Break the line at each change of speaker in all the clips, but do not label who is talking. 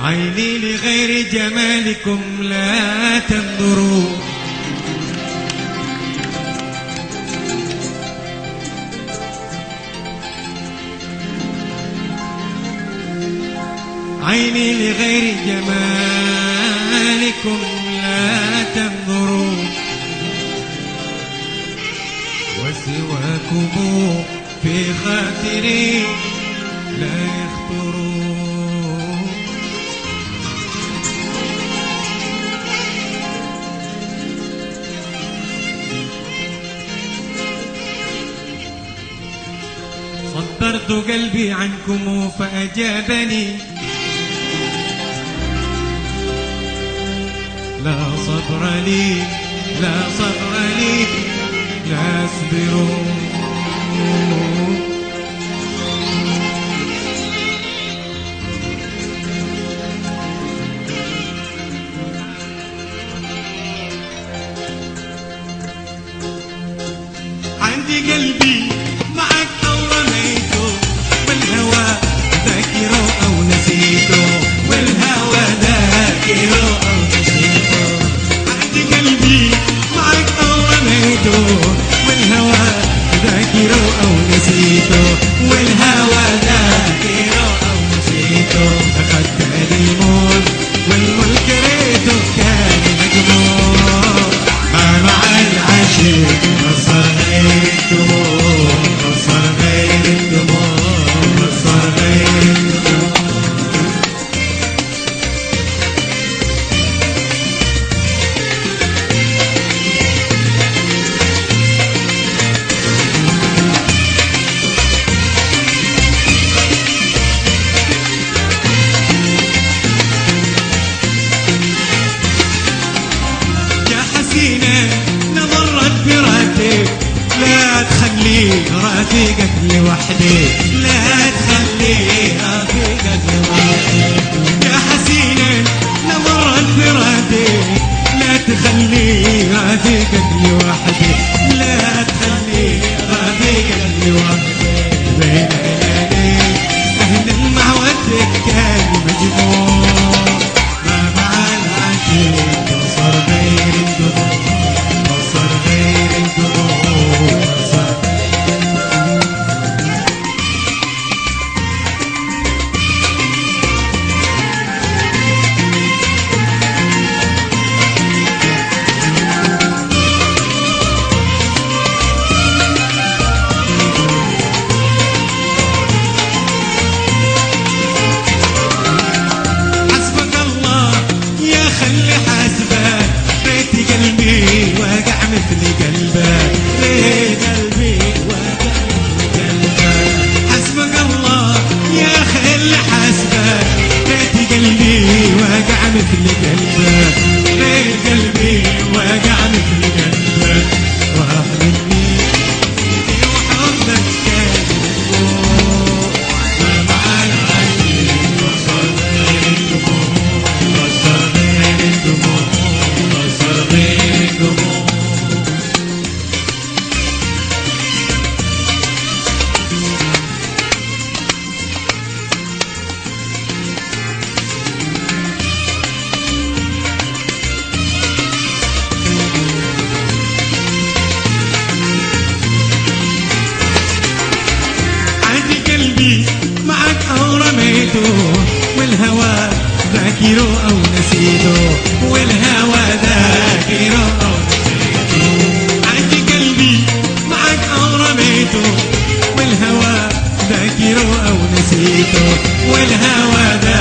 عيني لغير جمالكم لا تنظروا. عيني لغير جمالكم لا تنظروا. وسواكم في خاطري لا يخطرون عبرت قلبي عنكم فأجابني. لا صبر لي لا صبر لي لا أصبر. عندي قلبي today. لو نسيته والهوى ذاك يروح عندي قلبي معك أغربيته والهوى ذاك يروح نسيته والهوى ذاك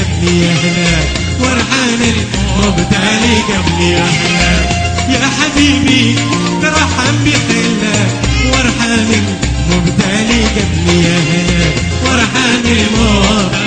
قبلي يا هلا ورعان الموبد علي قبلي يا هلا يا حبيبي ترحم بحلا ورحان الموبد علي قبلي يا هلا ورحان الموبد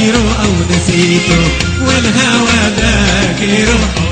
ذاكره أو نسيته والهوى ذاكره